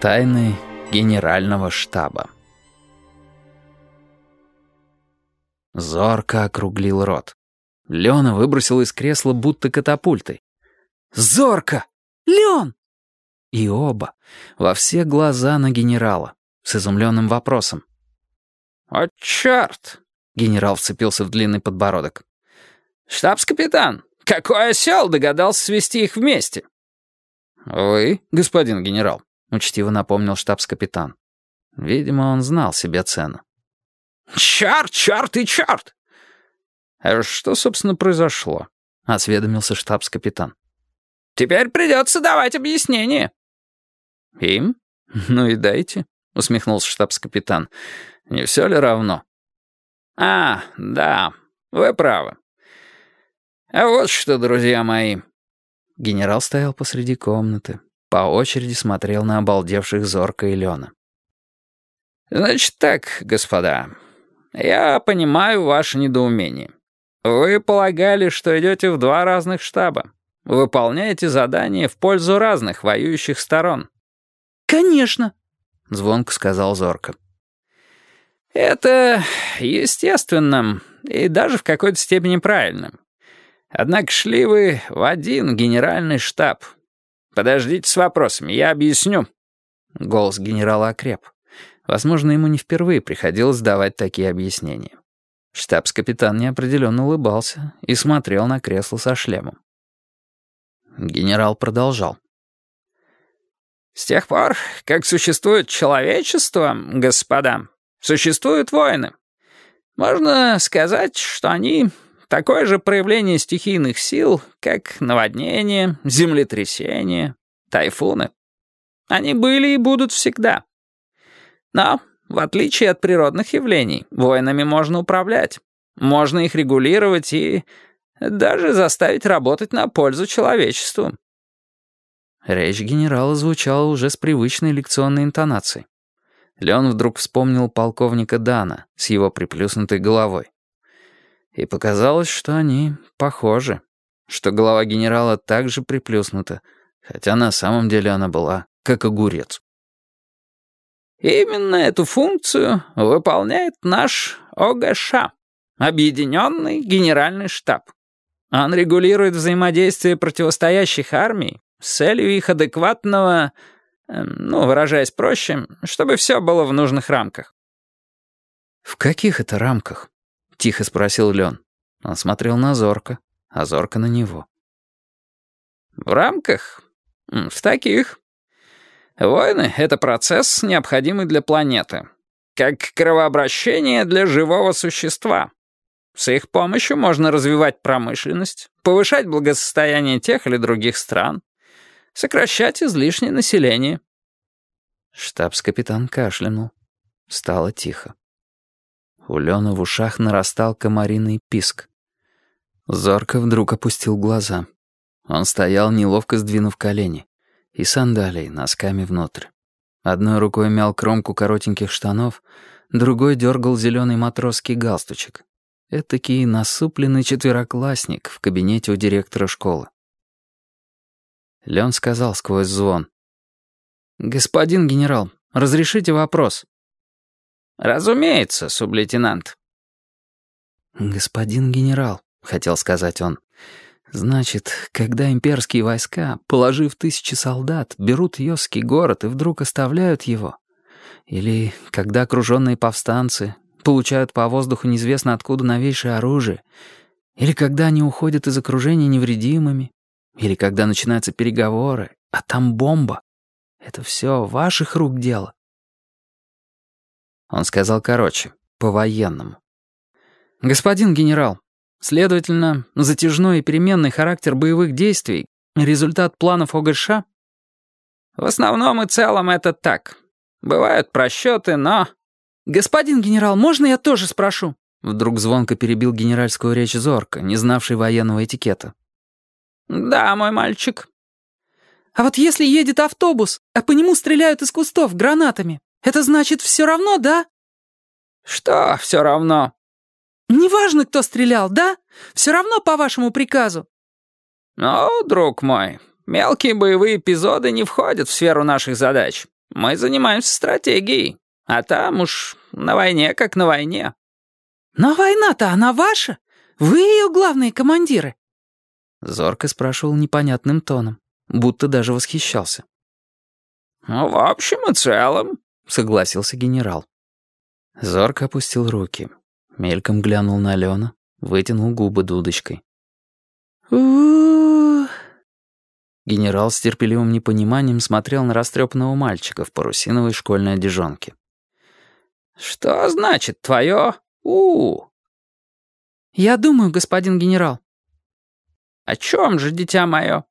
Тайны генерального штаба. Зорко округлил рот. Леона выбросил из кресла будто катапультой. «Зорко! Леон!» И оба, во все глаза на генерала, с изумленным вопросом. А черт! Генерал вцепился в длинный подбородок. «Штабс-капитан, какой осел догадался свести их вместе?» «Вы, господин генерал», — учтиво напомнил штабс-капитан. Видимо, он знал себе цену. «Черт, черт и черт!» «А что, собственно, произошло?» — осведомился штабс-капитан. «Теперь придется давать объяснение». «Им? Ну и дайте», — усмехнулся штабс-капитан. «Не все ли равно?» «А, да, вы правы. А вот что, друзья мои». Генерал стоял посреди комнаты, по очереди смотрел на обалдевших Зорка и Лена. «Значит так, господа, я понимаю ваше недоумение. Вы полагали, что идете в два разных штаба. Выполняете задания в пользу разных воюющих сторон». «Конечно», — звонко сказал Зорко. «Это естественным и даже в какой-то степени правильным. Однако шли вы в один генеральный штаб. Подождите с вопросами, я объясню». Голос генерала окреп. Возможно, ему не впервые приходилось давать такие объяснения. Штабс-капитан неопределенно улыбался и смотрел на кресло со шлемом. Генерал продолжал. «С тех пор, как существует человечество, господа, существуют войны. Можно сказать, что они такое же проявление стихийных сил, как наводнения, землетрясения, тайфуны. Они были и будут всегда. Но, в отличие от природных явлений, войнами можно управлять. Можно их регулировать и даже заставить работать на пользу человечеству. Речь генерала звучала уже с привычной лекционной интонацией. Леон вдруг вспомнил полковника Дана с его приплюснутой головой. И показалось, что они похожи, что голова генерала также приплюснута, хотя на самом деле она была как огурец. Именно эту функцию выполняет наш ОГШ, Объединенный Генеральный штаб. Он регулирует взаимодействие противостоящих армий с целью их адекватного, ну, выражаясь проще, чтобы все было в нужных рамках. «В каких это рамках?» — тихо спросил Лен. Он смотрел на Зорка, а Зорка на него. «В рамках? В таких. Войны — это процесс, необходимый для планеты. Как кровообращение для живого существа. С их помощью можно развивать промышленность, повышать благосостояние тех или других стран, сокращать излишнее население». Штабс-капитан кашлянул. Стало тихо. У Лены в ушах нарастал комариный писк. Зорко вдруг опустил глаза. Он стоял, неловко сдвинув колени и сандалии носками внутрь. Одной рукой мял кромку коротеньких штанов, другой дергал зеленый матросский галстучек. Этакий насупленный четвероклассник в кабинете у директора школы. Лен сказал сквозь звон. «Господин генерал, разрешите вопрос?» «Разумеется, сублейтенант». «Господин генерал», — хотел сказать он, Значит, когда имперские войска, положив тысячи солдат, берут Йосский город и вдруг оставляют его, или когда окруженные повстанцы получают по воздуху неизвестно откуда новейшее оружие, или когда они уходят из окружения невредимыми, или когда начинаются переговоры, а там бомба, это все ваших рук дело. Он сказал короче, по-военному. «Господин генерал, Следовательно, затяжной и переменный характер боевых действий — результат планов ОГШ? В основном и целом это так. Бывают просчеты, но... «Господин генерал, можно я тоже спрошу?» Вдруг звонко перебил генеральскую речь Зорка, не знавший военного этикета. «Да, мой мальчик». «А вот если едет автобус, а по нему стреляют из кустов гранатами, это значит все равно, да?» «Что все равно?» «Неважно, кто стрелял, да? Все равно по вашему приказу». «Ну, друг мой, мелкие боевые эпизоды не входят в сферу наших задач. Мы занимаемся стратегией, а там уж на войне как на войне». «Но война-то она ваша? Вы ее главные командиры?» Зорко спрашивал непонятным тоном, будто даже восхищался. «Ну, в общем и целом», — согласился генерал. Зорко опустил руки, мельком глянул на Алену, вытянул губы дудочкой. у Генерал с терпеливым непониманием смотрел на растрепанного мальчика в парусиновой школьной одежонке. «Что значит твое -у, «Я думаю, господин генерал». «О чем же, дитя мое?»